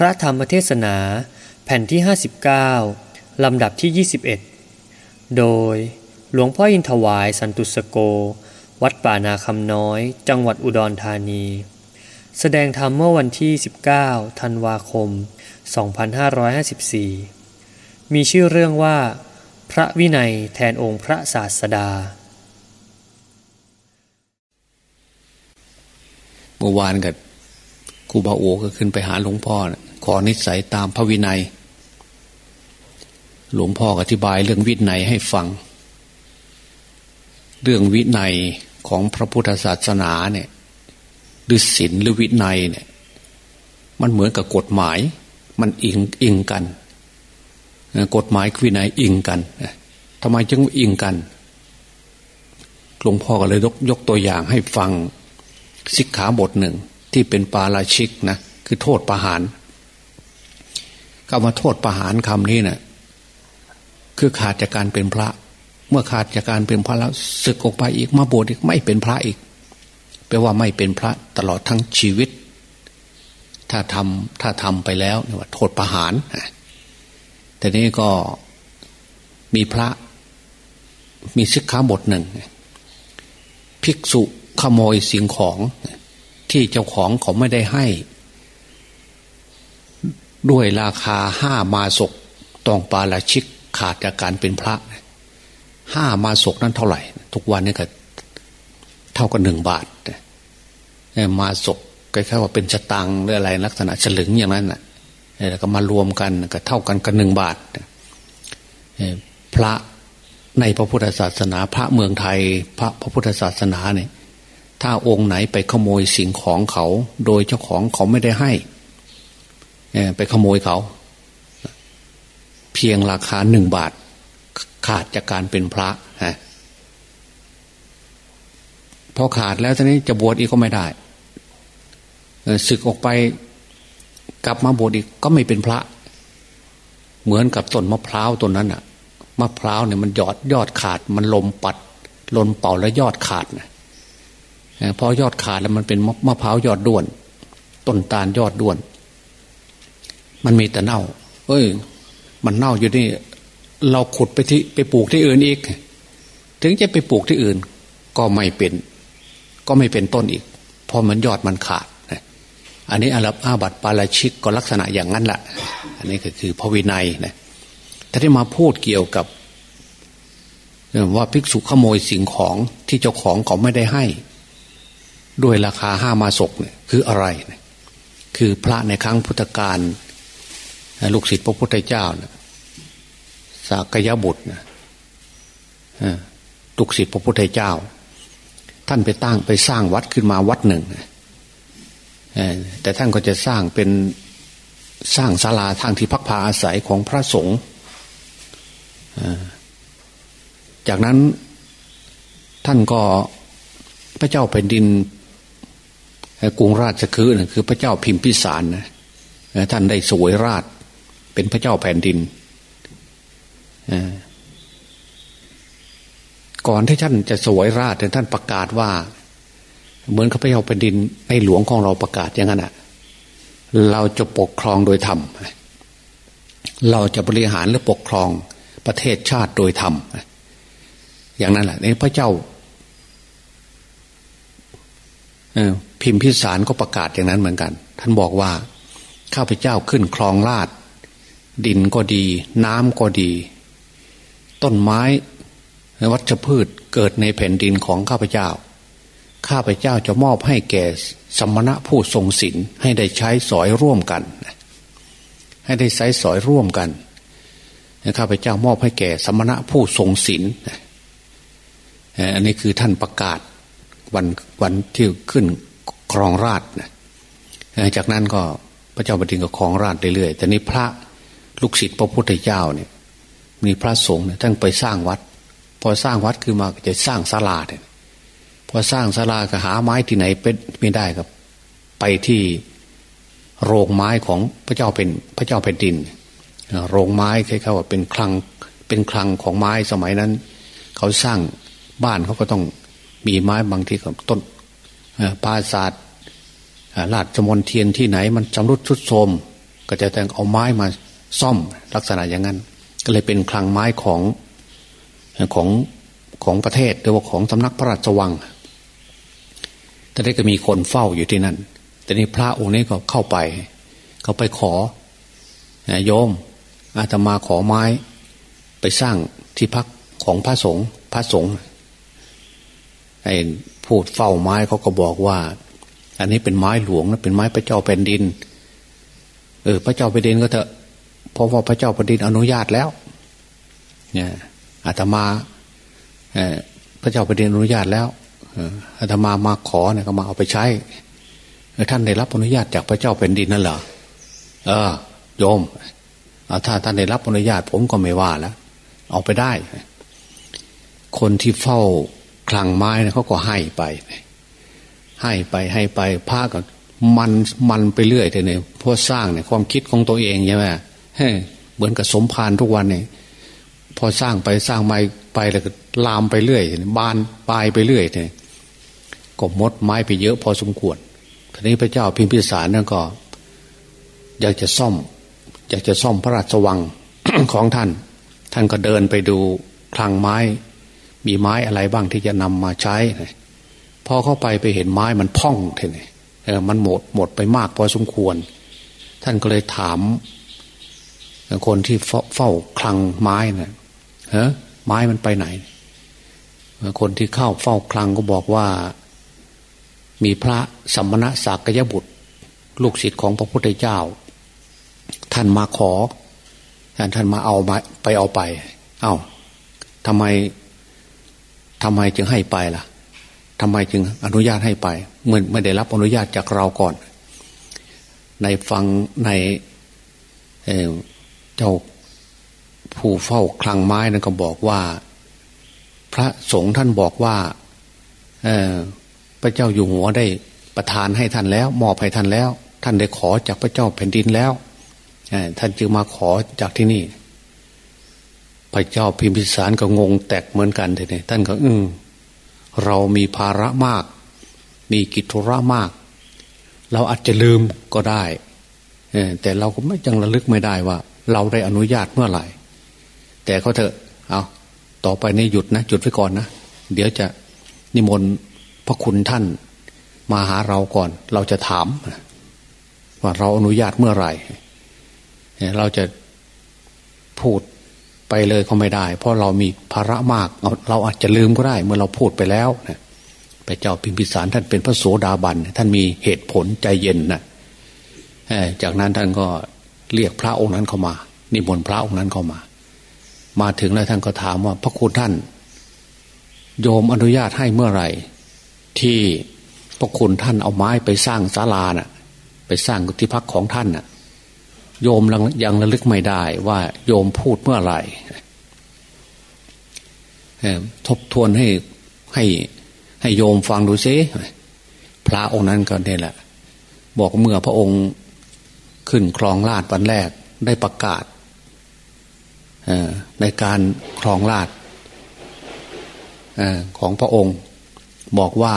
พระธรรมเทศนาแผ่นที่ 59 ลำดับที่ 21 โดยหลวงพ่ออินทวายสันตุสโก วัดป่านาคำน้อย จังหวัดอุดรธานี แสดงธรรมเมื่อวันที่ 19 ธันวาคม 2554 มีชื่อเรื่องว่า พระวินัยแทนองค์พระศาสดา เมื่อวานกับครูบาโอก็ขึ้นไปหาหลวงพ่อนะ ขอนิสัยตามพระวินัย หลวงพ่ออธิบายเรื่องวินัยให้ฟัง เรื่องวินัยของพระพุทธศาสนาเนี่ยหรือศีลหรือวินัยเนี่ย มันเหมือนกับกฎหมาย มันอิงอิงกัน กฎหมายวินัยอิงกันทำไมจึงอิงกันหลวงพ่อก็เลยยกยกตัวอย่างให้ฟังสิกขาบทหนึ่งที่เป็นปาราชิกนะคือโทษประหาร คำว่าโทษประหารคำนี้นะ่ะคือขาดจากการเป็นพระ เมื่อขาดจากการเป็นพระแล้วศึกออกไปอีกมาบวชอีกไม่เป็นพระอีกแปลว่าไม่เป็นพระตลอดทั้งชีวิต ถ้าทำถ้าทำไปแล้วเนี่ว่าโทษประหารแต่นี้ก็มีพระ มีสิกขาบทหนึ่งภิกษุขโมยสิ่งของที่เจ้าของเขาไม่ได้ให้ ด้วยราคาห้ามาศกตองปาราชิกขาดจากการเป็นพระห้ามาศกนั้นเท่าไหร่ ทุกวันนี้ก็เท่ากับหนึ่งบาทมาศก็แค่ว่าเป็นสตังหรืออะไรลักษณะฉลึงอย่างนั้นน่ะแล้วก็มารวมกันก็เท่ากันกับหนึ่งบาทพระในพระพุทธศาสนา พระเมืองไทย พระพระพุทธศาสนาเนี่ยถ้าองค์ไหนไปขโมยสิ่งของเขา โดยเจ้าของเขาไม่ได้ให้ ไปขโมยเขา เพียงราคาหนึ่งบาท ขาดจากการเป็นพระฮะพอขาดแล้วทีนี้จะบวชอีกก็ไม่ได้ศึกออกไปกลับมาบวชอีกก็ไม่เป็นพระ เหมือนกับต้นมะพร้าวต้นนั้นอะมะพร้าวเนี่ยมันยอดยอดขาด มันลมปัดลมเป่าแล้วยอดขาดนะพอยอดขาดแล้วมันเป็นมะพร้าวยอดด้วน ต้นตาลยอดด้วน มันมีแต่เน่า เอ้ย มันเน่าอยู่นี่ เราขุดไปที่ไปปลูกที่อื่นอีก ถึงจะไปปลูกที่อื่น ก็ไม่เป็น ก็ไม่เป็นต้นอีกเพราะมันยอดมันขาด อันนี้อารับอาบัติปาราชิกก็ลักษณะอย่างนั้นแหละอันนี้ก็คือพระวินัยนะถ้าที่มาพูดเกี่ยวกับว่าภิกษุขโมยสิ่งของที่เจ้าของเขาไม่ได้ให้ ด้วยราคาห้ามาศกเนี่ยคืออะไร คือพระในครั้งพุทธกาล ลูกศิษย์พระพุทธเจ้านะสากยบุตรนะลูกศิษย์พระพุทธเจ้า ท่านไปตั้งไปสร้างวัดขึ้นมาวัดหนึ่งแต่ท่านก็จะสร้างเป็นสร้างศาลาทางที่พักพาอาศัยของพระสงฆ์จากนั้นท่านก็พระเจ้าแผ่นดินกรุงราชคือคือพระเจ้าพิมพิสารนะท่านได้สวยราช เป็นพระเจ้าแผ่นดินก่อนที่ท่านจะสวยราชท่านประกาศว่า เหมือนข้าพเจ้าแผ่นดินในหลวงของเราประกาศอย่างนั้นอะ เราจะปกครองโดยธรรมเราจะบริหารและปกครองประเทศชาติโดยธรรมอย่างนั้นแหละในพระเจ้าพิมพิสารก็ประกาศอย่างนั้นเหมือนกัน ท่านบอกว่า ข้าพเจ้าขึ้นคลองลาด ดินก็ดี น้ำก็ดี ต้นไม้วัชพืชเกิดในแผ่นดินของข้าพเจ้า ข้าพเจ้าจะมอบให้แก่สมณะผู้ทรงศีลให้ได้ใช้สอยร่วมกัน ให้ได้ใช้สอยร่วมกันข้าพเจ้ามอบให้แก่สมณะผู้ทรงศีลอันนี้คือท่านประกาศวันวันที่ขึ้นครองราชนะจากนั้นก็พระเจ้าแผ่นดินก็ครองราชเรื่อยๆแต่นี้พระ ลูกศิษย์พระพุทธเจ้าเนี่ย มีพระสงฆ์เนี่ยท่านไปสร้างวัด พอสร้างวัดคือมาจะสร้างศาลาเนี่ยพอสร้างศาลาก็หาไม้ที่ไหนเป็นไม่ได้ครับ ไปที่โรงไม้ของพระเจ้าเป็นพระเจ้าแผ่นดิน โรงไม้คล้ายๆว่าเป็นคลังเป็นคลังของไม้สมัยนั้น เขาสร้างบ้านเขาก็ต้องมีไม้บางทีกับต้นปราศาสตร์ลาดจมนเทียนที่ไหนมันจำรุดชุดโทมก็จะแต่งเอาไม้มา ซ่อมลักษณะอย่างนั้น ก็เลยเป็นคลังไม้ของของของประเทศหรือว่าของสำนักพระราชวังแต่ได้ก็มีคนเฝ้าอยู่ที่นั่น แต่นี้พระองค์นี้ก็เข้าไป เขาไปขอโยมอาตมาขอไม้ ไปสร้างที่พักของพระสงฆ์พระสงฆ์ไอ้พูดเฝ้าไม้เขาก็บอกว่า อันนี้เป็นไม้หลวงนะเป็นไม้พระเจ้าแผ่นดิน เออ พระเจ้าแผ่นดินก็เถอะ เพราะว่าพระเจ้าแผ่นดินอนุญาตแล้ว เนี่ยอาตมาพระเจ้าแผ่นดินอนุญาตแล้วอาตมามาขอเนี่ยก็มาเอาไปใช้ท่านได้รับอนุญาตจากพระเจ้าแผ่นดินนั่นเหรอเออ โยมถ้าท่านได้รับอนุญาต ผมก็ไม่ว่าแล้วเอาไปได้ คนที่เฝ้าคลังไม้นี่ยเขาก็ให้ไป ให้ไปให้ไปพาก็มันมันไปเรื่อยเลยเพราะสร้างเนี่ยความคิดของตัวเองใช่ไหม เหมือนกับสมพานทุกวันเนี่ยพอสร้างไปสร้างไปไปแล้วก็ลามไปเรื่อยบานปลายไปเรื่อยเนี่ยก็มดไม้ไปเยอะพอสมควรทีนี้พระเจ้าพิมพิสารนั่นก็ อยากจะซ่อม อยากจะซ่อมพระราชวังของท่าน ท่านก็เดินไปดูคลังไม้ มีไม้อะไรบ้างที่จะนำมาใช้พอเข้าไปไปเห็นไม้มันพ่องเท่นี่เออมันหมดหมดไปมากพอสมควร ท่านก็เลยถาม คนที่เฝ้าคลังไม้นะ่ะฮ้ไม้มันไปไหน คนที่เข้าเฝ้าคลังก็บอกว่า มีพระสัมมณสักยบุตร ลูกศิษย์ของพระพุทธเจ้า ท่านมาขอ ท่านท่านมาเอามาไปเอาไป เอา้าทำไมทำไมจึงให้ไปล่ะทำไมจึงอนุญาตให้ไปเมื่อไม่ได้รับอนุญาตจากเราก่อน ในฟังใน เจ้าผู้เฝ้าคลังไม้นั่นก็บอกว่า พระสงฆ์ท่านบอกว่าพระเจ้าอยู่หัวได้ประทานให้ท่านแล้ว มอบให้ท่านแล้ว ท่านได้ขอจากพระเจ้าแผ่นดินแล้วท่านจึงมาขอจากที่นี่ พระเจ้าพิมพิสารก็งงแตกเหมือนกันเลยท่านก็อืมเรามีภาระมาก มีกิจธุระมาก เราอาจจะลืมก็ได้แต่เราก็ไม่จังระลึกไม่ได้ว่า เราได้อนุญาตเมื่อไหร่ แต่เขาเถอะ เอาต่อไปนี่หยุดนะ หยุดไว้ก่อนนะ เดี๋ยวจะนิมนต์พระคุณท่าน มาหาเราก่อน เราจะถาม ว่าเราอนุญาตเมื่อไหร่เราจะพูดไปเลยก็ไม่ได้ เพราะเรามีภาระมากเราอาจจะลืมก็ได้ เมื่อเราพูดไปแล้วนะพระเจ้าพิมพิสารท่านเป็นพระโสดาบัน ท่านมีเหตุผลใจเย็นนะจากนั้นท่านก็ เรียกพระองค์นั้นเข้ามา นิมนต์พระองค์นั้นเข้ามา มาถึงแล้วท่านก็ถามว่า พระคุณท่าน โยมอนุญาตให้เมื่อไหร่ ที่พระคุณท่านเอาไม้ไปสร้างศาลาน่ะ ไปสร้างที่พักของท่านน่ะ โยมยังระลึกไม่ได้ว่าโยมพูดเมื่อไหร่ทบทวนให้ให้ให้โยมฟังดูซิพระองค์นั้นก็เนี่ยแหละ บอกเมื่อพระองค์ ขึ้นครองราชวันแรกได้ประกาศในการครองราชของพระองค์ บอกว่า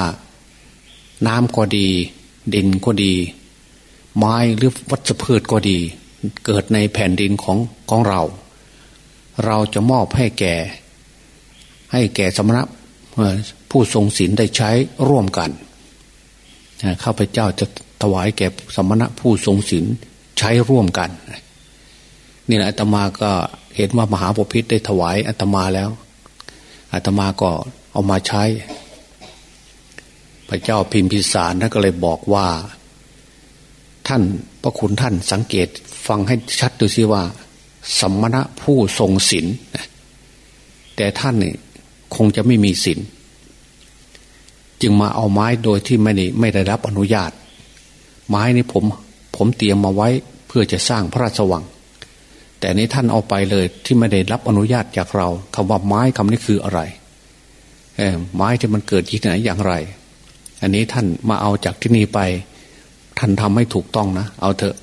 น้ำก็ดี ดินก็ดี ไม้หรือวัชพืชก็ดี เกิดในแผ่นดินของของเรา เราจะมอบให้แก่ ให้แก่สมณะผู้ทรงศีลได้ใช้ร่วมกันข้าพเจ้าจะถวายแก่สมณะผู้ทรงศีล ใช้ร่วมกันนี่แหละอาตมาก็เห็นว่ามหาปพิธได้ถวายอาตมาแล้วอาตมาก็เอามาใช้ พระเจ้าพิมพิสารท่านก็เลยบอกว่า ท่านพระคุณท่านสังเกตฟังให้ชัดดูสิว่า สมณะผู้ทรงศีลแต่ท่านนี่คงจะไม่มีศีลจึงมาเอาไม้โดยที่ไม่ได้ไม่ได้รับอนุญาต ไม้นี้ผม ผมเตรียมมาไว้เพื่อจะสร้างพระราชวัง แต่นี้ท่านเอาไปเลยที่ไม่ได้รับอนุญาตจากเราคำว่าไม้คำนี้คืออะไรไม้ที่มันเกิดที่ไหนอย่างไร อันนี้ท่านมาเอาจากที่นี่ไป ท่านทำให้ถูกต้องนะ เอาเถอะ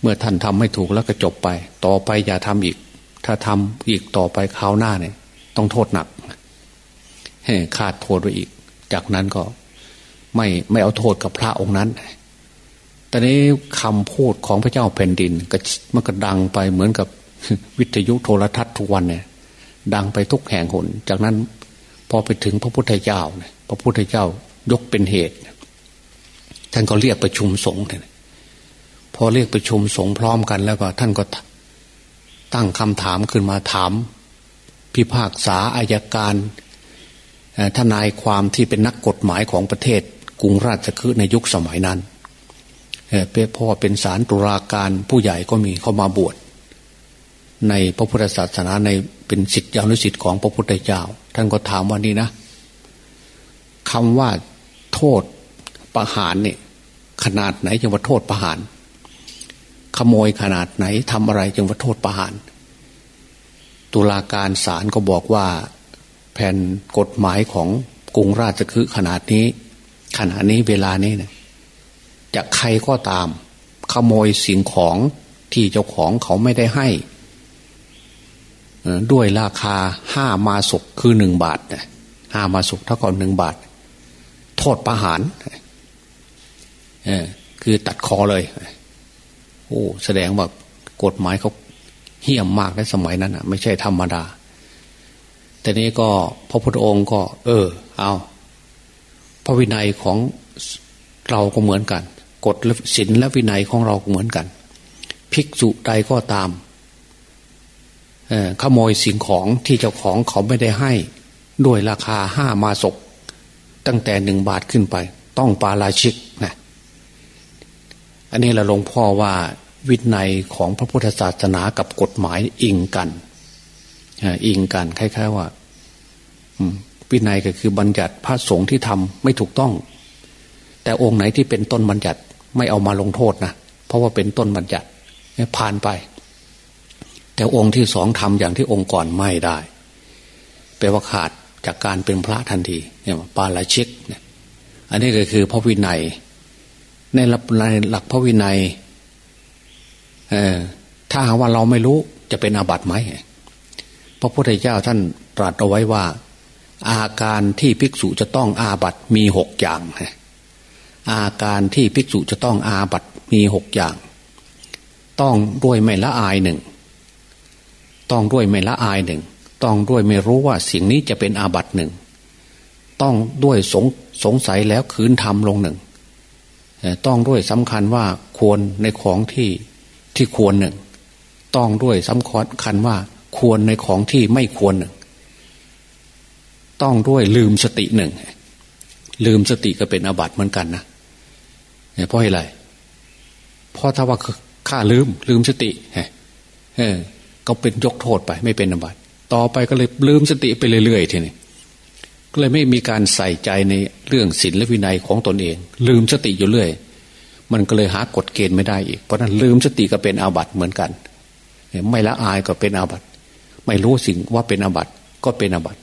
เมื่อท่านทำให้ถูกแล้วก็จบไป ต่อไปอย่าทำอีก ถ้าทำอีกต่อไปคราวหน้าเนี่ย ต้องโทษหนักขาดโทษไปอีก จากนั้นก็ไม่ไม่เอาโทษกับพระองค์นั้น ตอนนี้คำพูดของพระเจ้าแผ่นดินก็มันก็ดังไปเหมือนกับวิทยุโทรทัศน์ทุกวันเนี่ย ดังไปทุกแห่งหน จากนั้นพอไปถึงพระพุทธเจ้าเนี่ยพระพุทธเจ้ายกเป็นเหตุ ท่านก็เรียกประชุมสงฆ์พอเรียกประชุมสงฆ์พร้อมกันแล้วก็ ท่านก็ตั้งคำถามขึ้นมาถาม พิพากษาอายการทนายความที่เป็นนักกฎหมายของประเทศกรุงราชคฤห์ในยุคสมัยนั้น เพื่อพ่อเป็นสารตุลาการผู้ใหญ่ก็มีเข้ามาบวชในพระพุทธศาสนาในเป็นสิทธิอนุสิทธิ์ของพระพุทธเจ้า ท่านก็ถามว่านี่นะคำว่าโทษประหารเนี่ยขนาดไหนจึงว่าโทษประหาร ขโมยขนาดไหนทำอะไรจึงว่าโทษประหาร ตุลาการศาลก็บอกว่าแผ่นกฎหมายของกรุงราชคฤห์ขนาดนี้ ขณะนี้เวลานี้เนี่ย จะใครก็ตาม ขโมยสิ่งของที่เจ้าของเขาไม่ได้ให้ด้วยราคาห้ามาศกคือหนึ่งบาทห้ามาศกเท่ากับหนึ่งบาท โทษประหารคือตัดคอเลย โอ้ แสดงว่ากฎหมายเขาเหี้ยมมากในสมัยนั้นอะ ไม่ใช่ธรรมดา แต่นี้ก็พระพุทธองค์ก็ เออ เอา พระวินัยของเราก็เหมือนกัน กฎศีลและวินัยของเราเหมือนกัน ภิกษุใดก็ตามขโมยสิ่งของที่เจ้าของเขาไม่ได้ให้ ด้วยราคาห้ามาศก ตั้งแต่หนึ่งบาทขึ้นไป ต้องปาราชิกนะอันนี้เราหลวงพ่อว่าวินัยของพระพุทธศาสนากับกฎหมายอิงกันอิงกันคล้ายๆว่าวินัยก็คือบัญญัติพระสงฆ์ที่ทำไม่ถูกต้อง แต่องค์ไหนที่เป็นต้นบัญญัติ ไม่เอามาลงโทษนะเพราะว่าเป็นต้นบัญญัติผ่านไป แต่องค์ที่สองทำอย่างที่องค์ก่อนไม่ได้แปลว่าขาดจากการเป็นพระทันทีเนี่ยปาราชิกเนี่ยอันนี้ก็คือพระวินัย ในหลักในหลักพระวินัยเออถ้าหากว่าเราไม่รู้จะเป็นอาบัติไหมพระพุทธเจ้าท่านตรัสเอาไว้ว่า อาการที่ภิกษุจะต้องอาบัติมีหกอย่าง อาการที่ภิกษุจะต้องอาบัตมีหกอย่าง ต้องด้วยไม่ละอายหนึ่ง ต้องด้วยไม่ละอายหนึ่ง ต้องด้วยไม่รู้ว่าสิ่งนี้จะเป็นอาบัตหนึ่ง ต้องด้วยสงสงสัยแล้วคืนทำลงหนึ่ง ต้องด้วยสำคัญว่าควรในของที่ที่ควรหนึ่ง ต้องด้วยสำคัญว่าควรในของที่ไม่ควรหนึ่ง ต้องด้วยลืมสติหนึ่งลืมสติก็เป็นอาบัติเหมือนกันนะ เพราะอะไรเพราะถ้าว่าข้าลืม ลืมสติเออก็เป็นยกโทษไป ไม่เป็นอบัติต่อไปก็เลยลืมสติไปเรื่อยๆทีนี้ก็เลยไม่มีการใส่ใจในเรื่องศีลและวินัยของตนเอง ลืมสติอยู่เรื่อย มันก็เลยหากฎเกณฑ์ไม่ได้อีกเพราะนั้นลืมสติก็เป็นอาบัติเหมือนกัน ไม่ละอายก็เป็นอาบัติไม่รู้สิ่งว่าเป็นอาบัติก็เป็นอาบัติ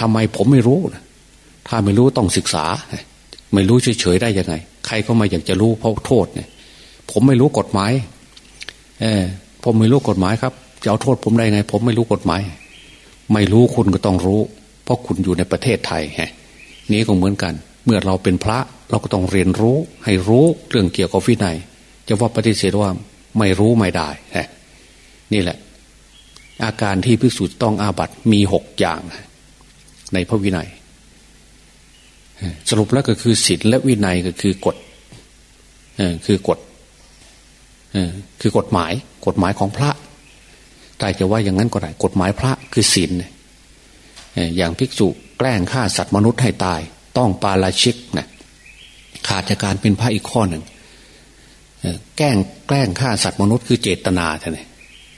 ทำไมผมไม่รู้นะถ้าไม่รู้ต้องศึกษา ไม่รู้เฉยๆได้ยังไง ใครก็มาอยากจะรู้เพราะโทษเนี่ย ผมไม่รู้กฎหมาย เออผมไม่รู้กฎหมายครับจะเอาโทษผมได้ไง ผมไม่รู้กฎหมาย ไม่รู้คุณก็ต้องรู้ เพราะคุณอยู่ในประเทศไทยฮะนี้ก็เหมือนกัน เมื่อเราเป็นพระเราก็ต้องเรียนรู้ ให้รู้เรื่องเกี่ยวกับวินัยจะว่าปฏิเสธว่าไม่รู้ไม่ได้ฮะนี่แหละ อาการที่พิสูจน์ต้องอาบัตมีหกอย่าง ในพระวินัย สรุปแล้วก็คือศีลและวินัยก็คือกฎคือกฎคือกฎหมาย กฎหมายของพระแต่จะว่าอย่างนั้นก็ได้กฎหมายพระคือศีลอย่างภิกษุแกล้งฆ่าสัตว์มนุษย์ให้ตาย ต้องปาราชิกนะขาดจากการเป็นพระอีกข้อหนึ่งแกล้งแกล้งฆ่าสัตว์มนุษย์คือเจตนาท่าน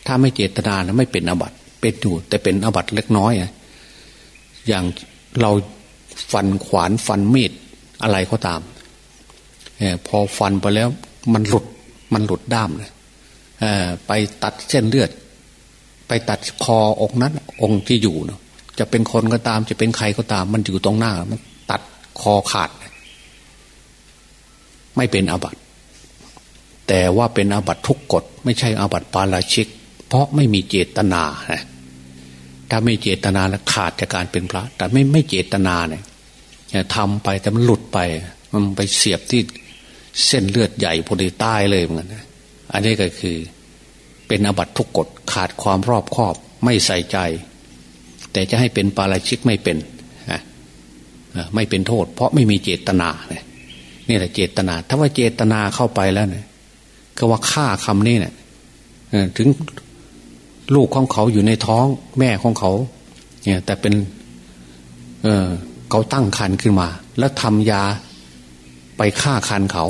ถ้าไม่เจตนานะไม่เป็นอบัตเป็นอยู่แต่เป็นอบัตเล็กน้อยอย่างเรา ฟันขวานฟันมีดอะไรก็ตามพอฟันไปแล้วมันหลุดมันหลุดด้ามเลยไปตัดเส้นเลือด ไปตัดคอองนั้น องค์ที่อยู่เนาะจะเป็นคนก็ตาม จะเป็นใครก็ตาม มันอยู่ตรงหน้า มันตัดคอขาด ไม่เป็นอาบัติแต่ว่าเป็นอาบัติทุกกฎ ไม่ใช่อาบัติปาราชิก เพราะไม่มีเจตนานะ ถ้าไม่เจตนาแล้วขาดจากการเป็นพระ แต่ไม่ไม่เจตนาเนี่ยทำไปแต่มันหลุดไป มันไปเสียบที่เส้นเลือดใหญ่พอดีตายเลยเหมือนกันนะอันนี้ก็คือเป็นอบัตทุกกฎขาดความรอบคอบ ไม่ใส่ใจ แต่จะให้เป็นปาราชิกไม่เป็นไม่เป็นโทษ เพราะไม่มีเจตนาเนี่ยนี่แหละเจตนา ถ้าว่าเจตนาเข้าไปแล้วเนี่ยก็ว่าฆ่าคำนี้เนี่ยถึง ลูกของเขาอยู่ในท้องแม่ของเขา เนี่ย แต่เป็น เออเขาตั้งคันขึ้นมา แล้วทำยาไปฆ่าคันเขา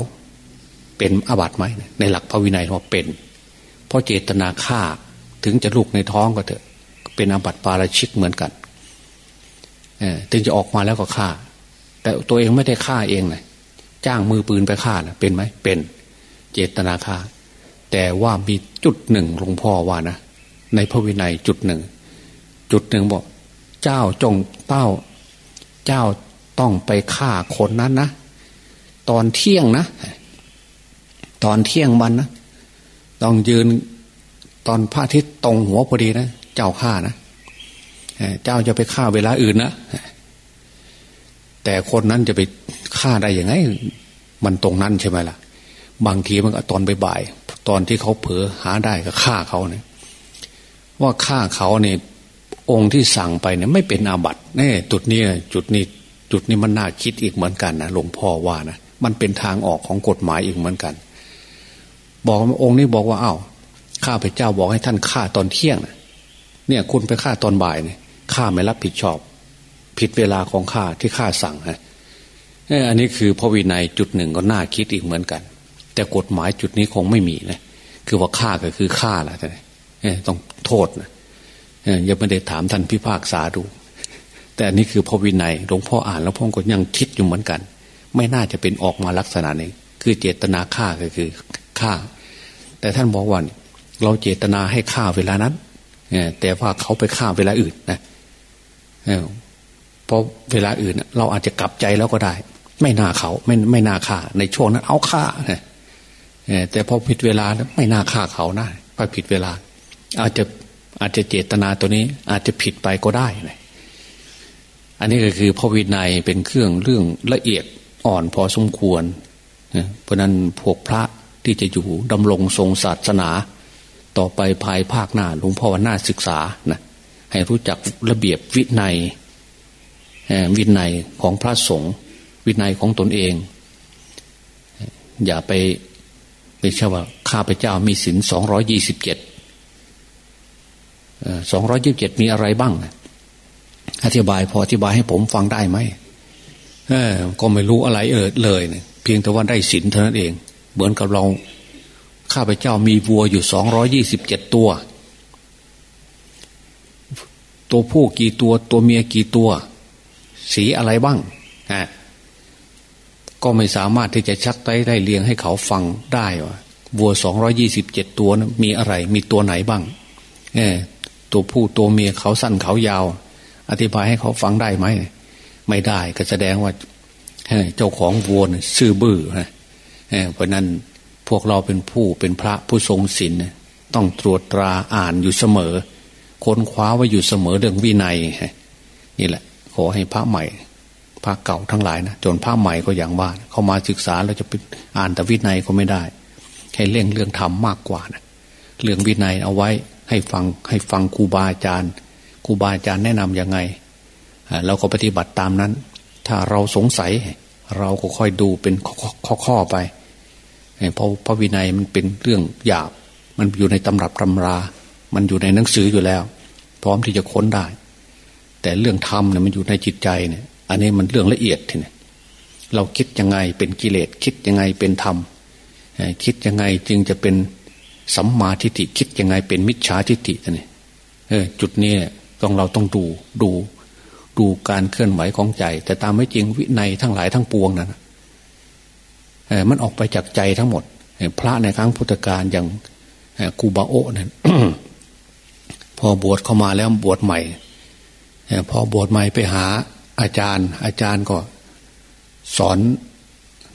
เป็นอบัตไหมในหลักพระวินัยว่าเป็น เพราะเจตนาฆ่าถึงจะลูกในท้องก็เถอะ เป็นอบัตปาราชิกเหมือนกันเออถึงจะออกมาแล้วก็ฆ่า แต่ตัวเองไม่ได้ฆ่าเองเลยจ้างมือปืนไปฆ่านะเป็นไหมเป็น เจตนาฆ่า แต่ว่ามีจุดหนึ่งหลวงพ่อว่านะ ในพระวินัยจุดหนึ่ง จุดหนึ่งบอก เจ้าจงเต้า เจ้าต้องไปฆ่าคนนั้นนะตอนเที่ยงนะ ตอนเที่ยงวันนะต้องยืนตอนพระอาทิตย์ตรงหัวพอดีนะเจ้าฆ่านะเจ้าจะไปฆ่าเวลาอื่นนะแต่คนนั้นจะไปฆ่าได้ยังไง มันตรงนั้นใช่ไหมล่ะ บางทีมันก็ตอนบ่าย ตอนที่เขาเผลอหาได้ก็ฆ่าเขาเนี่ย ว่าฆ่าเขาเนี่ยองค์ที่สั่งไปเนี่ยไม่เป็นอาบัติแน่จุดนี้จุดนี้จุดนี้มันน่าคิดอีกเหมือนกันนะหลวงพ่อว่านะมันเป็นทางออกของกฎหมายอีกเหมือนกัน บอกองค์นี้บอกว่าเอา้าข้าพเจ้าบอกให้ท่านฆ่าตอนเที่ยงนะเนี่ยคุณไปฆ่าตอนบ่ายเนี่ยข้าไม่รับผิดชอบ ผิดเวลาของข้าที่ข้าสั่งฮะอันนี้คือพระวินัยจุดหนึ่งก็น่าคิดอีกเหมือนกัน แต่กฎหมายจุดนี้คงไม่มีนะคือว่าฆ่าก็คือฆ่าแหละแต้องโทษนะยังไม่ได้ถามท่านพิพากษาดู แต่อันนี้คือพระวินัยหลวงพ่ออ่านแล้วพ่อก็ยังคิดอยู่เหมือนกัน ไม่น่าจะเป็นออกมาลักษณะนี้ คือเจตนาฆ่าก็คือฆ่า แต่ท่านบอกว่าเราเจตนาให้ฆ่าเวลานั้นแต่ว่าเขาไปฆ่าเวลาอื่นนะเพราะเวลาอื่น เราอาจจะกลับใจแล้วก็ได้ ไม่น่าเขาไม่ไม่น่าฆ่า ในช่วงนั้นเอาฆ่าแต่พอผิดเวลาไม่น่าฆ่าเขานะพอผิดเวลา อาจจะอาจจะเจตนาตัวนี้ อาจจะผิดไปก็ได้นะอันนี้ก็คือพระวินัยเป็นเครื่องเรื่องละเอียดอ่อนพอสมควรเพราะนั้นพวกพระที่จะอยู่ดำรงทรงศาสนา ต่อไปภายภาคหน้าหลวงพ่อว่าน่าศึกษานะให้รู้จักระเบียบวินัยวินัยของพระสงฆ์วินัยของตนเอง อย่าไปไม่ใช่ว่าข้าพเจ้ามีศีลสองร้อยี่สิบเจ็ด สองร้อยี่บเจ็ดมีอะไรบ้าง อธิบายพออธิบายให้ผมฟังได้ไหมก็ไม่รู้อะไรเออเลยเเพียงแต่ว่าได้ศีลเท่านั้นเอง เหมือนกับเราข้าพเจ้ามีวัวอยู่สองร้อยี่สิบเจ็ดตัว ตัวผู้กี่ตัว ตัวเมียกี่ตัว สีอะไรบ้างอะก็ไม่สามารถที่จะชักไตได้เลียงให้เขาฟังได้ว่าวัวสองร้อยี่สิบเจ็ดตัวนะมีอะไร มีตัวไหนบ้าง เออ ตัวผู้ตัวเมียเขาสั้นเขายาว อธิบายให้เขาฟังได้ไหมไม่ได้ก็แสดงว่าเจ้าของวัวซื่อบื้อนะเพราะนั้นพวกเราเป็นผู้เป็นพระผู้ทรงศีลต้องตรวจตราอ่านอยู่เสมอ ค้นคว้าไว้อยู่เสมอเรื่องวินัยนี่แหละ ขอให้พระใหม่พระเก่าทั้งหลายนะจนพระใหม่ก็อย่างว่า เขามาศึกษาเราจะไปอ่านแต่วินัยก็ไม่ได้ให้เร่งเรื่องธรรมมากกว่านะเรื่องวินัยเอาไว้ ให้ฟังให้ฟังครูบาอาจารย์ครูบาอาจารย์แนะนํำยังไงเราก็ปฏิบัติตามนั้น ถ้าเราสงสัย เราก็ค่อยดูเป็นข้อๆไปเพราะพระวินัยมันเป็นเรื่องหยาบ มันอยู่ในตำรับตำรา มันอยู่ในหนังสืออยู่แล้ว พร้อมที่จะค้นได้ แต่เรื่องธรรมเนี่ยมันอยู่ในจิตใจเนี่ย อันนี้มันเรื่องละเอียดทีเนี่ยเราคิดยังไงเป็นกิเลสคิดยังไงเป็นธรรมคิดยังไงจึงจะเป็น สัมมาทิฏฐิคิดยังไงเป็นมิจฉาทิฏฐิเนี่ยจุดนี้ต้องเราต้องดูดูดูการเคลื่อนไหวของใจ แต่ตามไม่จริงวินัยทั้งหลายทั้งปวงนั้นมันออกไปจากใจทั้งหมด พระในครั้งพุทธกาลอย่างกูบาโอนั่นพอบวชเข้ามาแล้วบวชใหม่พอบวชใหม่ไปหาอาจารย์ อาจารย์ก็ สอน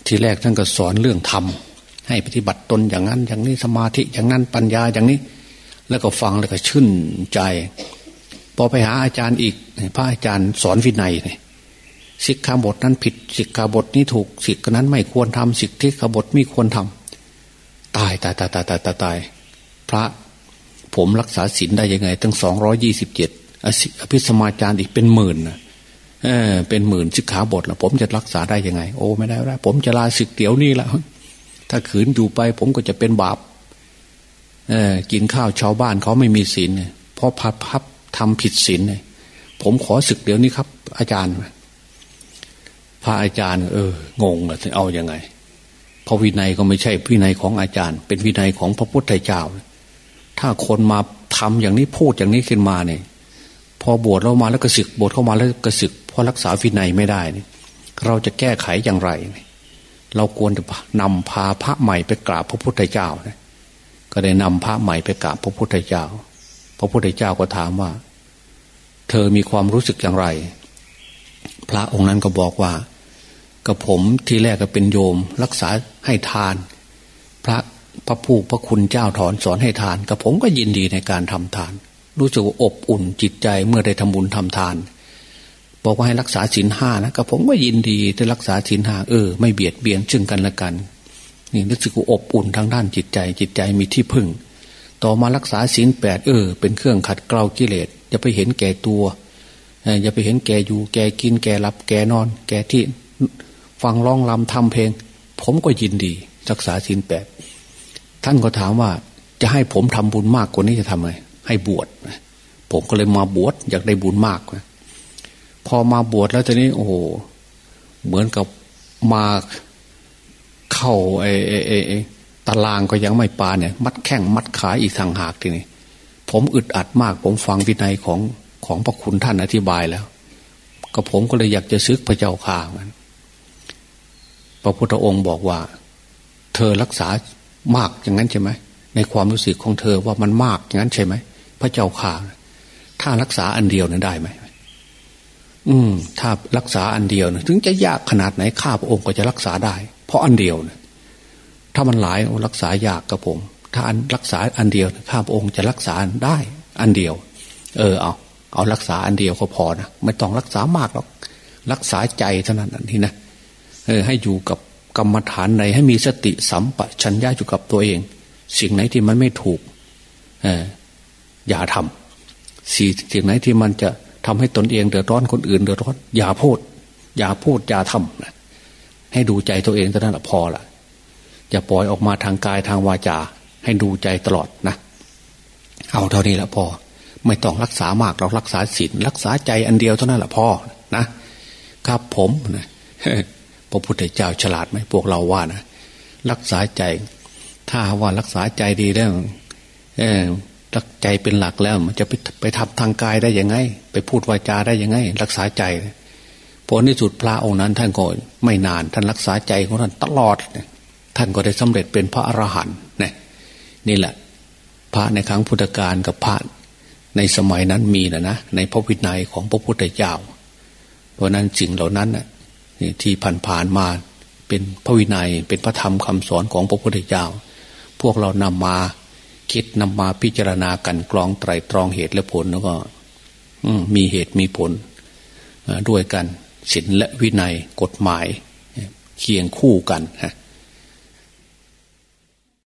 ทีแรกท่านก็สอนเรื่องธรรม ให้ปฏิบัติตนอย่างนั้น อย่างนี้สมาธิอย่างนั้นปัญญาอย่างนี้ แล้วก็ฟังแล้วก็ชื่นใจพอไปหาอาจารย์อีกพระอาจารย์สอนวินัยเนี่ยสิกขาบทนั้นผิดสิกขาบทนี้ถูกสิกนั้นไม่ควรทำสิกที่ขาบทไม่ควรทำตายตายตายตายตายตายตายพระผมรักษาศีลได้ยังไงตั้งสองร้อยี่สิบเจ็ดอภิสมาจารย์อีกเป็นหมื่นนะเออเป็นหมื่นสิกขาบทละผมจะรักษาได้ยังไง โอ้ไม่ได้แล้วผมจะลาศึกเดี๋ยวนี้ละ ถ้าขืนอยู่ไป ผมก็จะเป็นบาปกินข้าวชาวบ้านเขาไม่มีศีลเพราะพับพับทำผิดศีลผมขอศึกเดี๋ยวนี้ครับ อาจารย์ พระอาจารย์ เออ งงเลยเอาอยัางไงเพราะวินัยก็ไม่ใช่วินัยของอาจารย์ เป็นวินัยของพระพุทธเจ้า ถ้าคนมาทำอย่างนี้พูดอย่างนี้ขึ้นมาเนี่ย พอบวชเรามาแล้วก็ศึกบวชเข้ามาแล้วก็ศึกเพราะรักษาวินัยไม่ได้เนี่ยเราจะแก้ไขอย่างไรเเราควรจะนำพาพระใหม่ไปกราบพระพุทธเจ้านะก็ได้นำพระใหม่ไปกราบพระพุทธเจ้า พระพุทธเจ้าก็ถามว่า เธอมีความรู้สึกอย่างไร พระองค์นั้นก็บอกว่ากับผมที่แรกก็เป็นโยม รักษาให้ทาน พระพระผู้พระคุณเจ้าถอนสอนให้ทานกับผมก็ยินดีในการทำทาน รู้สึกว่าอบอุ่นจิตใจเมื่อได้ทำบุญทำทาน บอกว่าให้รักษาศีลห้านะกับผมก็ยินดีได้รักษาศีลห้าเออไม่เบียดเบียนซึ่งกันและกัน นี่รู้สึกอบอุ่นทางด้านจิตใจ จิตใจมีที่พึ่ง ต่อมารักษาศีลแปดเออ เป็นเครื่องขัดเกลากิเลสอย่าไปเห็นแก่ตัวอย่าไปเห็นแก่อยู่ แก่กินแก่หลับ แก่นอน แก่ที่ฟังร้องรำทำเพลง ผมก็ยินดี รักษาศีลแปดท่านก็ถามว่าจะให้ผมทำบุญมากกว่านี้จะทำไงให้บวชผมก็เลยมาบวชอยากได้บุญมากนะ พอมาบวชแล้วทีนี้โอ้โหเหมือนกับมาเข้าไอ้ไอ้ไอ้ตารางก็ยังไม่ปาเนี่ย มัดแข้งมัดขาอีกทางหากทีนี้ผมอึดอัดมาก ผมฟังวินัยของของพระคุณท่านอธิบายแล้ว ก็ผมก็เลยอยากจะซึกพระเจ้าข่ามันพระพุทธองค์บอกว่า เธอรักษามากอย่างนั้นใช่ไหมในความรู้สึกของเธอว่ามันมากอย่างนั้นใช่ไหมพระเจ้าข่าถ้ารักษาอันเดียวนั้นได้ไหม อืม ถ้ารักษาอันเดียวนะถึงจะยากขนาดไหนข้าพระองค์ก็จะรักษาได้ เพราะอันเดียวนะถ้ามันหลายรักษายากกับผม ถ้าอันรักษาอันเดียวข้าพระองค์จะรักษาได้ อันเดียว เออเอาเอารักษาอันเดียวก็พอนะไม่ต้องรักษามากหรอกรักษาใจเท่านั้นนี่นะเออ ให้อยู่กับกรรมฐานในให้มีสติสัมปชัญญะอยู่กับตัวเอง สิ่งไหนที่มันไม่ถูก เอออย่าทำสิ่งสิ่งไหนที่มันจะ ทำให้ตนเองเดือดร้อนคนอื่นเดือดร้อนอย่าพูด อย่าพูดอย่าทำนะให้ดูใจตัวเองเท่านั้นพอละอย่าปล่อยออกมาทางกายทางวาจา ให้ดูใจตลอดนะ เอาเท่านี้ละพอ ไม่ต้องรักษามากเรารักษาศีลรักษาใจอันเดียวเท่านั้นแหละพ่อนะครับผมนะพระพุทธเจ้าฉลาดไหมพวกเราว่านะรักษาใจ ถ้าว่ารักษาใจดีแล้ว รักใจเป็นหลักแล้ว มันจะไปไปทำทางกายได้ยังไง ไปพูดวาจาได้ยังไง รักษาใจผลที่สุดพระองค์นั้นท่านก็ไม่นาน ท่านรักษาใจของท่านตลอด ท่านก็ได้สำเร็จเป็นพระอรหันต์นี่นี่แหละ พระในครั้งพุทธกาลกับพระในสมัยนั้นมีนะนะในพระวินัยของพระพุทธเจ้า เพราะนั้นสิ่งเหล่านั้นน่ะที่ผ่านมาเป็นพระวินัยเป็นพระธรรมคำสอนของพระพุทธเจ้า พวกเรานำมา คิดนำมาพิจารณากันกรองไตรตรองเหตุและผลแล้วก็มีเหตุมีผลด้วยกันศีลและวินัยกฎหมายเคียงคู่กันฮะ